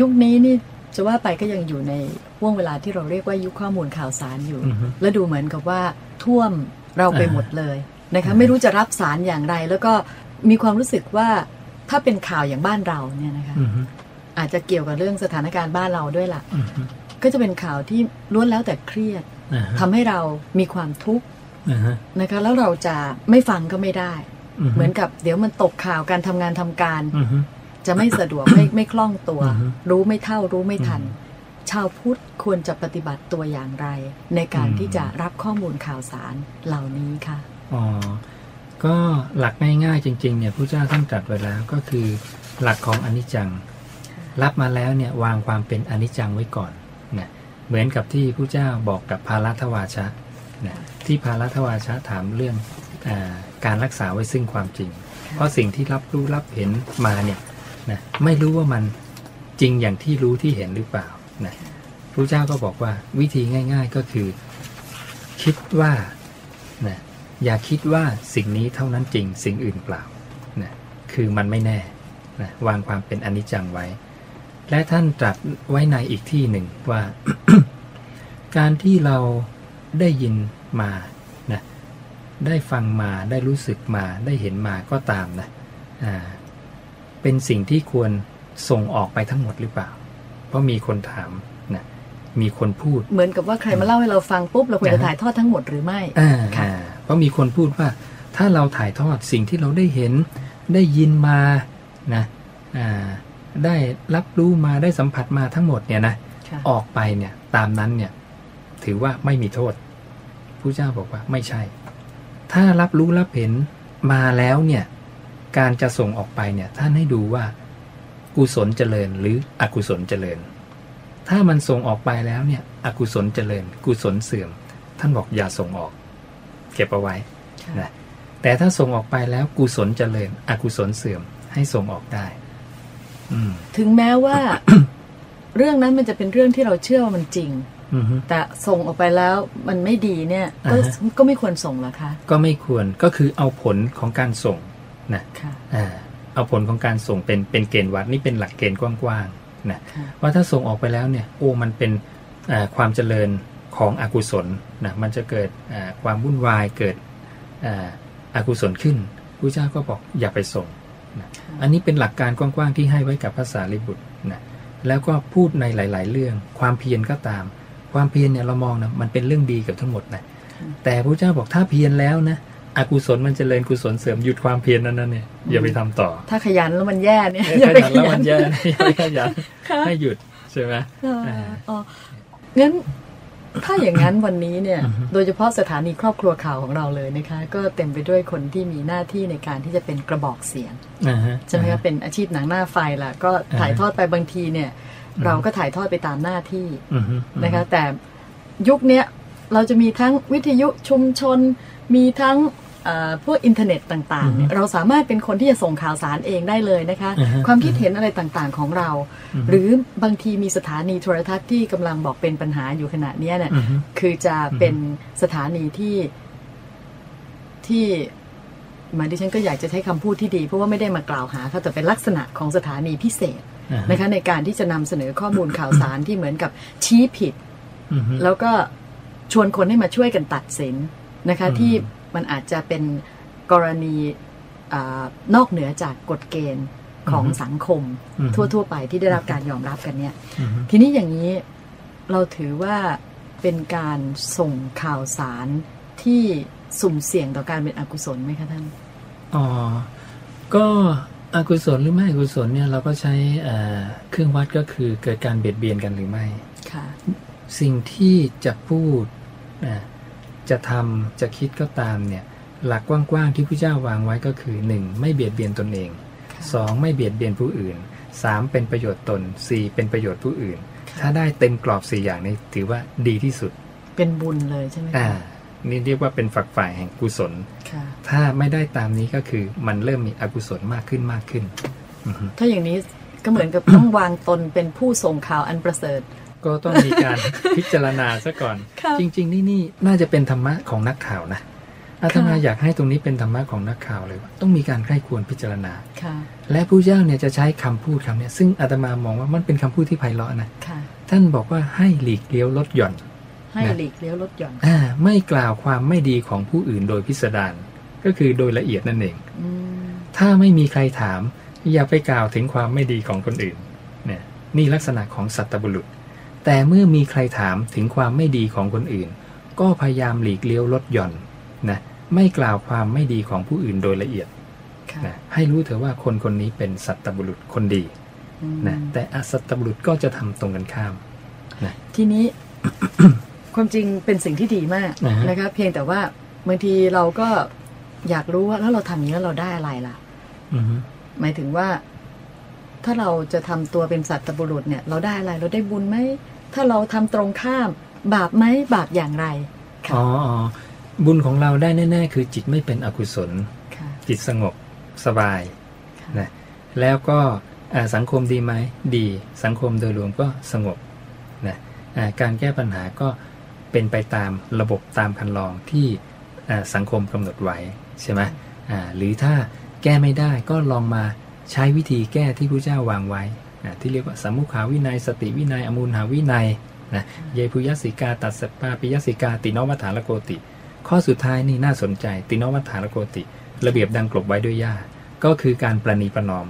ยุคนี้นี่จะว่าไปก็ยังอยู่ในห่วงเวลาที่เราเรียกว่ายุคข้อมูลข่าวสารอยู่อือฮึและดูเหมือนกับว่าท่วมเราไปอ่าหมดเลยนะคะไม่รู้จะรับสารอย่างไร แล้วก็มีความรู้สึกว่าถ้าเป็นข่าวอย่างบ้านเราเนี่ยนะคะอือฮึอาจจะเกี่ยวกับเรื่องสถานการณ์บ้านเราด้วยล่ะอือฮึก็จะเป็นข่าวที่ล้วนแล้วแต่เครียดอ่าฮะทำให้เรามีความทุกข์อ่าฮะนะคะแล้วเราจะไม่ฟังก็ไม่ได้ฮึเหมือนกับเดี๋ยวมันตกข่าวการทำงานทำการอือฮึ จะไม่สะดวกไม่ไม่คล่องตัวอือฮึรู้ไม่เท่ารู้ไม่ทันอืมชาวพุทธควรจะปฏิบัติตัวอย่างไร ในการอืมที่จะรับข้อมูลข่าวสารเหล่านี้ค่ะอ๋อก็หลักง่ายๆจริงๆเนี่ยพระเจ้าท่านตรัสไว้แล้วก็คือหลักของอนิจจัง รับมาแล้วเนี่ยวางความเป็นอนิจจังไว้ก่อนนะเหมือนกับที่พระเจ้าบอกกับพารัตวาชะนะที่พารัตวาชะถามเรื่องอาการรักษาไว้ซึ่งความจริง เพราะสิ่งที่รับรู้รับเห็นมาเนี่ย นะไม่รู้ว่ามันจริงอย่างที่รู้ที่เห็นหรือเปล่านะพระเจ้าก็บอกว่าวิธีง่าย ๆก็คือ คิดว่านะอย่าคิดว่าสิ่งนี้เท่านั้นจริงสิ่งอื่นเปล่านะคือมันไม่แน่นะวางความเป็นอนิจจังไว้ และท่านตรัสไว้ในอีกที่หนึ่งว่า การที่เราได้ยินมานะได้ฟังมาได้รู้สึกมาได้เห็นมาก็ตามนะอ่า เป็นสิ่งที่ควรส่งออกไปทั้งหมดหรือเปล่า เพราะมีคนถามนะมีคนพูด เหมือนกับว่าใครมาเล่าให้เราฟังปุ๊บเราควรจะอ่าฮะถ่ายทอดทั้งหมดหรือไม่อ่าค่ะอ่าเพราะมีคนพูดว่า ถ้าเราถ่ายทอดสิ่งที่เราได้เห็น ได้ยินมานะอ่าได้รับรู้มาได้สัมผัสมาทั้งหมดเนี่ยนะค่ะออกไปเนี่ยตามนั้นเนี่ยถือว่าไม่มีโทษผู้เจ้าบอกว่าไม่ใช่ ถ้ารับรู้รับเห็นมาแล้วเนี่ย การจะส่งออกไปเนี่ยท่านให้ดูว่ากุศลเจริญหรืออกุศลเจริญ ถ้ามันส่งออกไปแล้วเนี่ยอกุศลเจริญ กุศลเสื่อม ท่านบอกอย่าส่งออก เก็บเอาไว้ค่ะนะแต่ถ้าส่งออกไปแล้วกุศลเจริญ อกุศลเสื่อมให้ส่งออกได้อืมถึงแม้ว่า เรื่องนั้นมันจะเป็นเรื่องที่เราเชื่อว่ามันจริงอือฮึแต่ส่งออกไปแล้วมันไม่ดีเนี่ย ก็อ่าฮะก็ไม่ควรส่งเหรอคะ ก็ไม่ควรก็คือเอาผลของการส่ง นะค่ะอ่าเอาผลของการส่งเป็นเป็นเกณฑ์วัดนี่เป็นหลักเกณฑ์กว้างๆนะค่ะว่าถ้าส่งออกไปแล้วเนี่ยโอ้มันเป็นอ่าความเจริญของอกุศลนะมันจะเกิดอ่าความวุ่นวายเกิดอ่าอากุศลขึ้นพระเจ้าก็บอกอย่าไปส่งนะอันนี้เป็นหลักการกว้างๆที่ให้ไว้กับภาษาลิบุตรนะแล้วก็พูดในหลาย ๆ เรื่อง ความเพียรก็ตาม ความเพียรเนี่ยเรามองนะมันเป็นเรื่องดีกับทั้งหมดนะแต่พระเจ้าบอกถ้าเพียรแล้วนะ อกุศลมันจเจริญกุศลเสริมหยุดความเพียรนั้นนั่นเนี่ยอย่าไปทำต่อ ถ้าขยันแล้วมันแย่เนี่ยเอออย่าขไปยันขแล้วยัมันนแย่นะอย่าไปขยันค่ะให้หยุดใช่ไหมอ๋ออ่าอ๋องั้นถ้าอย่างนั้นวันนี้เนี่ยอือฮึโดยเฉพาะสถานีครอบครัวข่าวของเราเลยนะคะ ก็เต็มไปด้วยคนที่มีหน้าที่ในการที่จะเป็นกระบอกเสียงอ่าฮะใช่ไหมคะเป็นอาชีพหนังหน้าไฟล่ะ ก็ถ่ายทอดไปบางทีเนี่ยอืมเราก็ถ่ายทอดไปตามหน้าที่อือฮึนะคะ แต่ยุคเนี้ยเราจะมีทั้งวิทยุชุมชน มีทั้งเอ่อ พวกอินเทอร์เน็ตต่างๆเนี่ยเราสามารถเป็นคนที่จะส่งข่าวสารเองได้เลยนะคะอ่าฮะความคิดเห็นอะไรต่างๆของเราอือฮึหรือบางทีมีสถานีโทรทัศน์ที่กำลังบอกเป็นปัญหาอยู่ขณะเนี้ยเนี่ยอือฮึคือจะเป็นสถานีที่ที่หมายดิฉันก็อยากจะใช้คำพูดที่ดี เพราะว่าไม่ได้มากล่าวหาเขาแต่เป็นลักษณะของสถานีพิเศษอ่าฮะนะคะในการที่จะนำเสนอข้อมูลข่าวสารที่เหมือนกับชี้ผิดอือฮึแล้วก็ชวนคนให้มาช่วยกันตัดสินนะคะอืมที่ มันอาจจะเป็นกรณีอานอกเหนือจากกฎเกณฑ์ของสังคมอือฮึทั่ว ๆ ไปที่ได้รับการยอมรับกันเนี่ยอือฮึทีนี้อย่างนี้เราถือว่าเป็นการส่งข่าวสารที่สุ่มเสี่ยงต่อการเป็นอกุศลไหมคะท่าน อ๋อ ก็อกุศลหรือไม่อกุศลเนี่ยเราก็ใช้เอ่อเครื่องวัดก็คือเกิดการเบียดเบียนกันหรือไม่ ค่ะ สิ่งที่จะพูดนะ จะทำจะคิดก็ตามเนี่ยหลักกว้างๆที่พระเจ้าวางไว้ก็คือ 1. ไม่เบียดเบียนตนเองค่ะ 2. ไม่เบียดเบียนผู้อื่น 3. เป็นประโยชน์ตน 4. เป็นประโยชน์ผู้อื่นค่ะถ้าได้เต็มกรอบสี่อย่างนี้ถือว่าดีที่สุด เป็นบุญเลยใช่ไหมอ่าคะนี่เรียกว่าเป็นฝักฝ่ายแห่งกุศลค่ะถ้าไม่ได้ตามนี้ก็คือมันเริ่มมีอกุศลมากขึ้นมากขึ้นอือฮึถ้าอย่างนี้ก็เหมือนกับต้องวางตนเป็นผู้ส่งข่าวอันประเสริฐ ก็ต้องมีการพิจารณาซะก่อนค่ะจริง ๆ นี่นี่น่าจะเป็นธรรมะของนักข่าวนะอาตมาอยากให้ตรงนี้เป็นธรรมะของนักข่าวเลยว่าต้องมีการใคร่ควรพิจารณาค่ะและผู้เจ้าเนี่ยจะใช้คำพูดคำเนี้ยซึ่งอาตมามองว่ามันเป็นคำพูดที่ไพเราะนะค่ะท่านบอกว่าให้หลีกเลี้ยวลดหย่อน ให้นะหลีกเลี้ยวลดหย่อนอ่าไม่กล่าวความไม่ดีของผู้อื่นโดยพิสดารก็คือโดยละเอียดนั่นเองอืมถ้าไม่มีใครถาม อย่าไปกล่าวถึงความไม่ดีของคนอื่นเนี่ยนี่ลักษณะของสัตบุรุษ แต่เมื่อมีใครถามถึงความไม่ดีของคนอื่น ก็พยายามหลีกเลี้ยวลดหย่อนนะไม่กล่าวความไม่ดีของผู้อื่นโดยละเอียดค่ะนะให้รู้เถอะว่าคนคนนี้เป็นสัตบุรุษคนดีอืมนะแต่อสัตบุรุษก็จะทำตรงกันข้ามทีนี้ความจริงเป็นสิ่งที่ดีมากนะฮะนะคะเพียงแต่ว่าบางทีเราก็อยากรู้ว่าแล้วเราทำอย่างนี้แล้วเราได้อะไรล่ะอือฮึหมายถึงว่า ถ้าเราจะทำตัวเป็นสัตว์บุรุษเนี่ยเราได้อะไรเราได้บุญไหมถ้าเราทำตรงข้ามบาปไหมบาปอย่างไรค่ะอ๋ออ๋อบุญของเราได้แน่ ๆ คือจิตไม่เป็นอกุศลค่ะจิตสงบสบายค่ะนะแล้วก็อ่าสังคมดีไหมดีสังคมโดยรวมก็สงบนะอ่าการแก้ปัญหาก็เป็นไปตามระบบตามคันลองที่อ่าสังคมกำหนดไว้ใช่ไหมอ่าหรือถ้าแก้ไม่ได้ก็ลองมา ใช้วิธีแก้ที่พระเจ้าวางไว้นะที่เรียกว่าสมมุขาวินัย สติวินัย อมูลหาวินัยนะเยพุยสิกา ตัดสปาปิยสิกา ตินวัฏฐานโกติ ข้อสุดท้ายนี่น่าสนใจ ตินวัฏฐานโกติ ระเบียบดังกลบไว้ด้วยย่าก็คือการประนีประนอม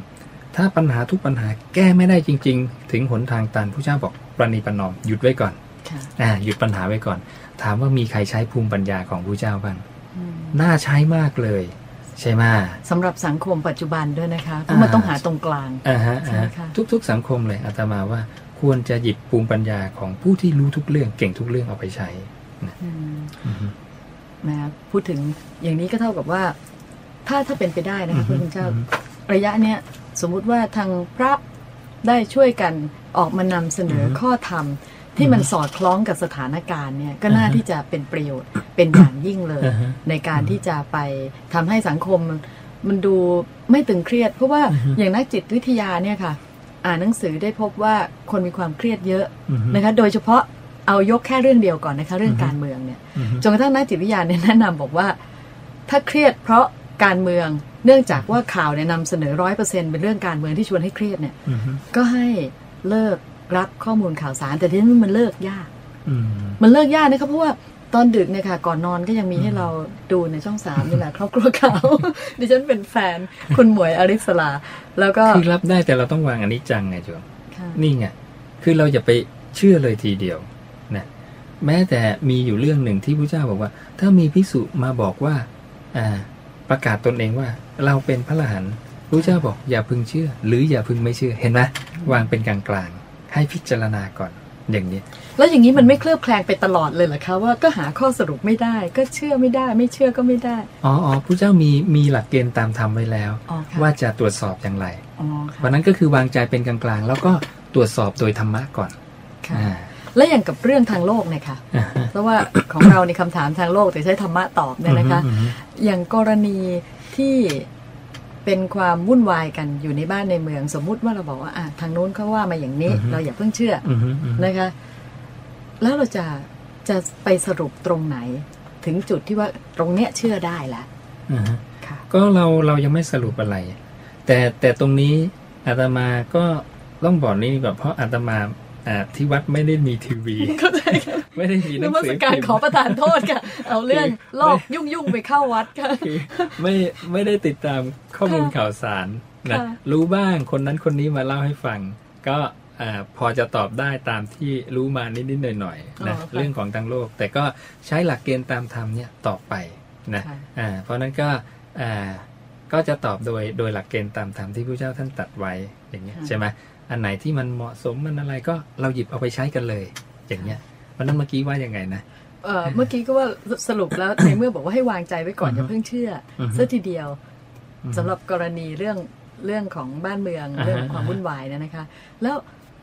ถ้าปัญหาทุกปัญหาแก้ไม่ได้จริง ๆ ถึงหนทางตันผู้เจ้าบอกประนีประนอมหยุดไว้ก่อนค่ะอ่าหยุดปัญหาไว้ก่อน ถามว่ามีใครใช้ภูมิปัญญาของผู้เจ้าบ้างอืมน่าใช้มากเลย ใช่ไหมสำหรับสังคมปัจจุบันด้วยนะคะเพราะมันอ่าต้องหาตรงกลางอ่าฮะใช่อ่าค่ะทุก ๆ สังคมเลยอาตมาว่าควรจะหยิบภูมิปัญญาของผู้ที่รู้ทุกเรื่องเก่งทุกเรื่องเอาไปใช้อืมอือฮึนะคะพูดถึงอย่างนี้ก็เท่ากับว่า ถ้าถ้าเป็นไปได้นะคะอือฮึคุณเจ้าอือฮึระยะเนี้ยสมมุติว่าทางพระได้ช่วยกันออกมานำเสนอข้อธรรม ที่มันสอดคล้องกับสถานการณ์เนี่ยก็น่าที่จะเป็นประโยชน์เป็นอย่างยิ่งเลยอ่าฮะในการที่จะไปทำให้สังคมมันมันดูไม่ตึงเครียด เพราะว่าอือฮึอย่างนักจิตวิทยาเนี่ยค่ะ อ่านหนังสือได้พบว่าคนมีความเครียดเยอะอือฮึนะคะโดยเฉพาะเอายกแค่เรื่องเดียวก่อนนะคะ เรื่องการเมืองเนี่ยอือฮึจนกระทั่งนักจิตวิทยาเนี่ยแนะนำบอกว่า ถ้าเครียดเพราะการเมืองเนื่องจากว่าข่าวเนี่ยนำเสนอร้อยเปอร์เซ็นเป็นเรื่องการเมืองที่ชวนให้เครียดเนี่ยอือฮึก็ให้เลิก รับข้อมูลข่าวสาร แต่ที่นั้นมันเลิกยากอืมมันเลิกยากนะคะเพราะว่าตอนดึกเนี่ยค่ะ ก่อนนอนก็ยังมีให้เราดูในช่องสามนี่แหละครอบครัวข่าวดิฉันเป็นแฟนคุณหมวยอริสลา แล้วก็คือรับได้แต่เราต้องวางอันนี้จังไงโยมค่ะนี่ไงคือเราอย่าไปเชื่อเลยทีเดียวนะแม้แต่มีอยู่เรื่องหนึ่งที่พระเจ้าบอกว่า ถ้ามีภิกษุมาบอกว่า อ่า ประกาศตนเองว่า เราเป็นพระอรหันต์พระเจ้าบอกอย่าพึงเชื่อ หรืออย่าพึงไม่เชื่อเห็นไหมวางเป็นกลางกลางๆ ให้พิจารณาก่อนอย่างนี้ แล้วอย่างนี้มันไม่เคลือบแคลงไปตลอดเลยเหรอคะว่าก็หาข้อสรุปไม่ได้ ก็เชื่อไม่ได้ ไม่เชื่อก็ไม่ได้อ๋ออ๋อพระเจ้ามีมีหลักเกณฑ์ตามธรรมไว้แล้วอ๋อค่ะว่าจะตรวจสอบอย่างไรอ๋อวันค่ะนั้นก็คือวางใจเป็นกลางกลางๆ แล้วก็ตรวจสอบโดยธรรมะก่อนค่ะอ่าและอย่างกับเรื่องทางโลกเนี่ยค่ะอ่าฮะเพราะว่าของเราในคำถามทางโลกแต่ใช้ธรรมะตอบเนี่ยนะคะอืมอืมอย่างกรณีที่ เป็นความวุ่นวายกันอยู่ในบ้านในเมือง สมมุติว่าเราบอกว่าอะทางนู้นเขาว่ามาอย่างนี้ เราอย่าเพิ่งเชื่ออืมอืมอืมนะคะ แล้วเราจะจะไปสรุปตรงไหน ถึงจุดที่ว่าตรงเนี้ยเชื่อได้แล้วอ่าฮะค่ะก็เราเรายังไม่สรุปอะไร แต่แต่ตรงนี้อาตมาก็ต้องบอกนี่ดีกว่าเพราะอาตมาอ่าที่วัดไม่ได้มีทีวีเข้าใจค่ะ ไม่ได้มีหนึนักงว่าสืสอการพิมพ์ขอประทานโทษค่ะ เอาเรื่องโลกยุ่งยุ่งๆไปเข้าวัดค่ะคือไม่ไม่ได้ติดตามข้อมูลค่ะข่าวสารนะค่ะรู้บ้างคนนั้นคนนี้มาเล่าให้ฟัง ก็อ่าพอจะตอบได้ตามที่รู้มานิดๆหน่อยๆนะอ๋อค่ะเรื่องของทางโลก แต่ก็ใช้หลักเกณฑ์ตามธรรมเนี่ยตอบไปนะค่ะอ่าเพราะนั้นก็อ่าก็จะตอบโดยโดยหลักเกณฑ์ตามธรรมที่พระเจ้าท่านตรัดไว้อย่างเงี้ยค่ะใช่ไหมอันไหนที่มันเหมาะสมมันอะไรก็เราหยิบเอาไปใช้กันเลย อย่างเงี้ยเพ ราะนั้นเมื่อกี้ว่ายังไงนะเอ่อเมื่อกี้ก็ว่าสรุปแล้วในเมื่อบอกว่าให้วางใจไว้ก่อนอือฮึอย่าเพิ่งเชื่อออฮึซะทีเดียวอืมสำหรับกรณีเรื่องเรื่องของบ้านเมืองอ่าฮะเรื่องความวุ่นวายเนี่ยนะคะ แล้ว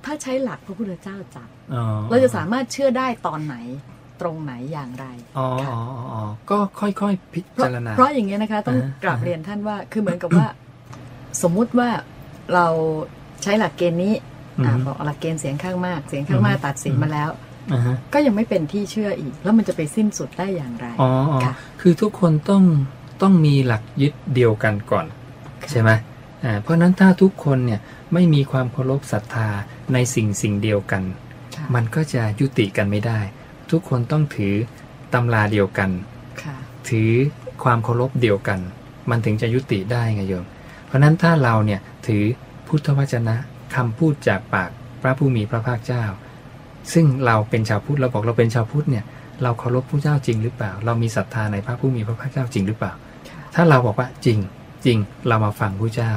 ถ้าใช้หลักพระพุทธเจ้าจับอ๋อเราจะสามารถเชื่อได้ตอนไหนตรงไหนอย่างไรอ๋อค่ะอ๋ออ๋ออ๋อก็ค่อยๆพิเพราะจารณาเพราะอย่างเงี้ยนะคะต้องอ่าฮะกราบเรียนท่านว่าคือเหมือนกับว่า สมมุติว่าเราใช้หลักเกณฑ์นี้อืมอ่าบอกหลักเกณฑ์เสียงข้างมาก เสียงข้างมากอืมตัดสินมาแล้วอ่าฮะ ก็ยังไม่เป็นที่เชื่ออีก แล้วมันจะไปสิ้นสุดได้อย่างไรอ๋ออ๋อค่ะคือทุกคนต้องต้องมีหลักยึดเดียวกันก่อน ใช่ไหมอ่าเพราะฉะนั้นถ้าทุกคนเนี่ยไม่มีความเคารพศรัทธาในสิ่งสิ่งเดียวกันค่ะมันก็จะยุติกันไม่ได้ ทุกคนต้องถือตำราเดียวกันค่ะถือความเคารพเดียวกัน มันถึงจะยุติได้ไงโยม เพราะฉะนั้นถ้าเราเนี่ยถือพุทธวจนะคำพูดจากปากพระผู้มีพระภาคเจ้า ซึ่งเราเป็นชาวพุทธเราบอกเราเป็นชาวพุทธเนี่ยเราเคารพผู้เจ้าจริงหรือเปล่า เรามีศรัทธาในพระผู้มีพระภาคเจ้าจริงหรือเปล่าค่ะถ้าเราบอกว่าจริงจริงเรามาฟังผู้เจ้า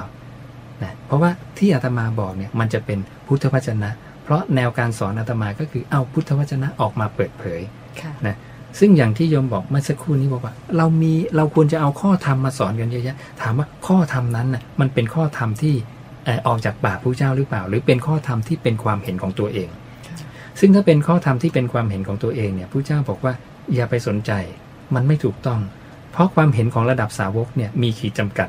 นะเพราะว่าที่อาตมาบอกเนี่ยมันจะเป็นพุทธวจนะ เพราะแนวการสอนอาตมาก็คือเอาพุทธวจนะออกมาเปิดเผยค่ะนะซึ่งอย่างที่โยมบอกเมื่อสักครู่นี้บอกว่า เรามีเราควรจะเอาข้อธรรมมาสอนกันเยอะแยะถามว่าข้อธรรมนั้นน่ะมันเป็นข้อธรรมที่เอ่อออกจากปากผู้เจ้าหรือเปล่า หรือเป็นข้อธรรมที่เป็นความเห็นของตัวเอง ซึ่งถ้าเป็นข้อธรรมที่เป็นความเห็นของตัวเองเนี่ยผู้เจ้าบอกว่าอย่าไปสนใจ มันไม่ถูกต้อง เพราะความเห็นของระดับสาวกเนี่ยมีขีดจำกัด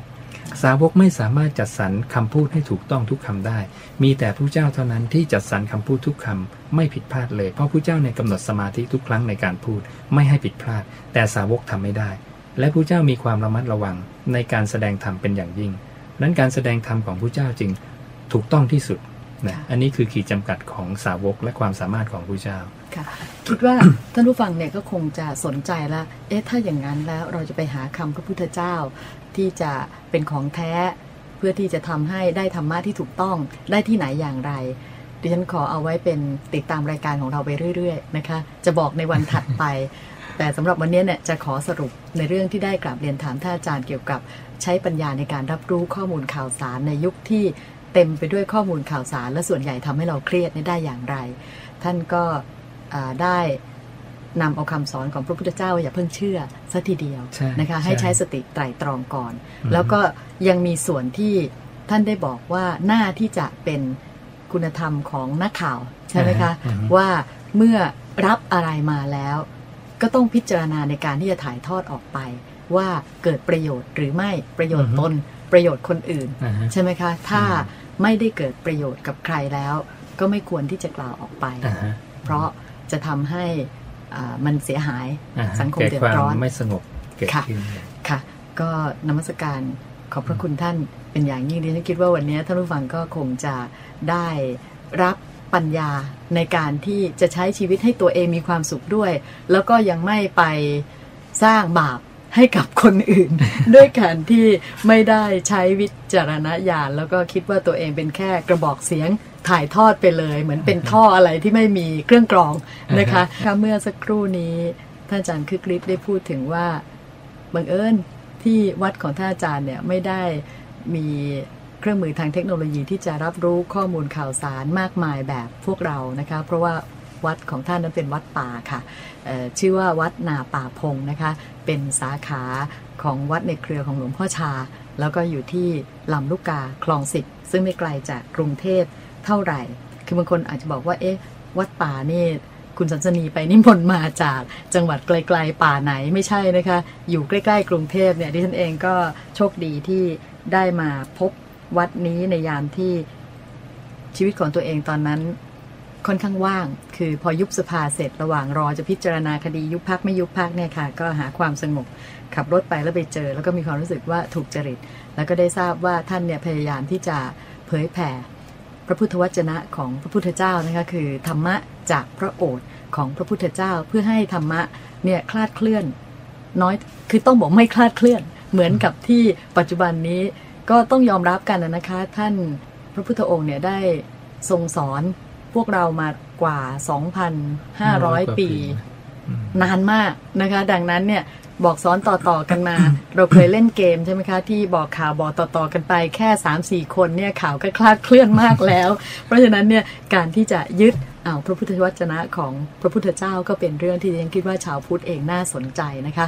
สาวกไม่สามารถจัดสรรคำพูดให้ถูกต้องทุกคำได้ มีแต่ผู้เจ้าเท่านั้นที่จัดสรรคำพูดทุกคำไม่ผิดพลาดเลย เพราะผู้เจ้าเนี่ยกำหนดสมาธิทุกครั้งในการพูดไม่ให้ผิดพลาด แต่สาวกทำไม่ได้ และผู้เจ้ามีความระมัดระวังในการแสดงธรรมเป็นอย่างยิ่ง นั้นการแสดงธรรมของผู้เจ้าจึงถูกต้องที่สุด นะค่ะอันนี้คือขีดจำกัดของสาวกและความสามารถของผู้เจ้าค่ะคิดว่าท่านผู้ฟังเนี่ยก็คงจะสนใจแล้วเอ๊ะถ้าอย่างนั้นแล้วเราจะไปหาคำพระพุทธเจ้า ที่จะเป็นของแท้เพื่อที่จะทำให้ได้ธรรมะที่ถูกต้องได้ที่ไหนอย่างไรดิฉันขอเอาไว้เป็นติดตามรายการของเราไปเรื่อยๆนะคะ จะบอกในวันถัดไป แต่สำหรับวันนี้เนี่ยจะขอสรุปในเรื่องที่ได้กราบเรียนถามท่านอาจารย์เกี่ยวกับใช้ปัญญาในการรับรู้ข้อมูลข่าวสารในยุคที่ เต็มไปด้วยข้อมูลข่าวสาร และส่วนใหญ่ทำให้เราเครียดเนี่ยได้อย่างไร ท่านก็อ่าได้นำเอาคำสอนของพระพุทธเจ้าว่าอย่าเพิ่งเชื่อสัทีเดียวใช่นะคะใช่ให้ใช้สติไตร่ตรองก่อนอืมแล้วก็ยังมีส่วนที่ท่านได้บอกว่าหน้าที่จะเป็นคุณธรรมของนักข่าวใช่ไหมคะอืมว่าเมื่อรับอะไรมาแล้ว ก็ต้องพิจารณาในการที่จะถ่ายทอดออกไป ว่าเกิดประโยชน์หรือไม่ประโยชน์ตนประโยชน์คนอื่นอ่าฮะใช่ไหมคะ ถ้าอืม ไม่ได้เกิดประโยชน์กับใครแล้ว ก็ไม่ควรที่จะกล่าวออกไปอ่าฮะเพราะจะทำให้อ่ามันเสียหายอ่าฮะสังคมเกิดเดือควาดร้อนมไม่สงบเกิดค่ะขึ้นค่ะ ก็นมัสการขอบพระคุณท่านเป็นอย่างยิ่งดิฉันคิดว่าวันนี้ท่านผู้ฟังก็คงจะได้รับปัญญาในการที่จะใช้ชีวิตให้ตัวเองมีความสุขด้วย แล้วก็ยังไม่ไปสร้างบาป ให้กับคนอื่น ด้วยการที่ไม่ได้ใช้วิจารณญาณแล้วก็คิดว่าตัวเองเป็นแค่กระบอกเสียงถ่ายทอดไปเลย เหมือนเป็นท่ออะไรที่ไม่มีเครื่องกรองนะคะค่ะเมื่อสักครู่นี้ท่านอาจารย์คึกฤทธิ์ได้พูดถึงว่าบังเอิญที่วัดของท่านอาจารย์เนี่ยไม่ได้มีเครื่องมือทางเทคโนโลยีที่จะรับรู้ข้อมูลข่าวสารมากมายแบบพวกเรานะคะ เพราะว่า วัดของท่านนั้นเป็นวัดป่าค่ะชื่อว่าวัดนาป่าพงนะคะ เป็นสาขาของวัดในเครือของหลวงพ่อชา แล้วก็อยู่ที่ลำลูกกาคลองสิบซึ่งไม่ไกลจากกรุงเทพเท่าไหร่ คือบางคนอาจจะบอกว่าเอ๊ะวัดป่านี่คุณสันสนีไปนิมนต์มาจากจังหวัดไกลๆป่าไหนไม่ใช่นะคะ อยู่ใกล้ๆกรุงเทพเนี่ยดิฉันเองก็โชคดีที่ได้มาพบวัดนี้ในยามที่ชีวิตของตัวเองตอนนั้น ค่อนข้างว่าง คือพอยุบสภาเสร็จระหว่างรอจะพิจารณาคดียุบพักไม่ยุบพักเนี่ยค่ะ ก็หาความสงบขับรถไปแล้วไปเจอ แล้วก็มีความรู้สึกว่าถูกจริต แล้วก็ได้ทราบว่าท่านเนี่ยพยายามที่จะเผยแผ่ พระพุทธวจนะของพระพุทธเจ้านะคะคือธรรมะจากพระโอษฐ์ของพระพุทธเจ้าเพื่อให้ธรรมะเนี่ยคลาดเคลื่อน น้อยคือต้องบอกไม่คลาดเคลื่อน เหมือนกับที่ปัจจุบันนี้ก็ต้องยอมรับกันนะคะ ท่านพระพุทธองค์เนี่ยได้ทรงสอน พวกเรามากว่า 2,500 ปีอืมนานมากนะคะ ดังนั้นเนี่ยบอกสอนต่อๆกันมา เราเคยเล่นเกมใช่ไหมคะ ที่บอกข่าวบอกต่อๆกันไปแค่ 3-4 คนเนี่ยข่าวก็คลาดเคลื่อนมากแล้ว เพราะฉะนั้นเนี่ยการที่จะยึดเอาพระพุทธวจนะของพระพุทธเจ้าก็เป็นเรื่องที่ยังคิดว่าชาวพุทธเองน่าสนใจนะคะ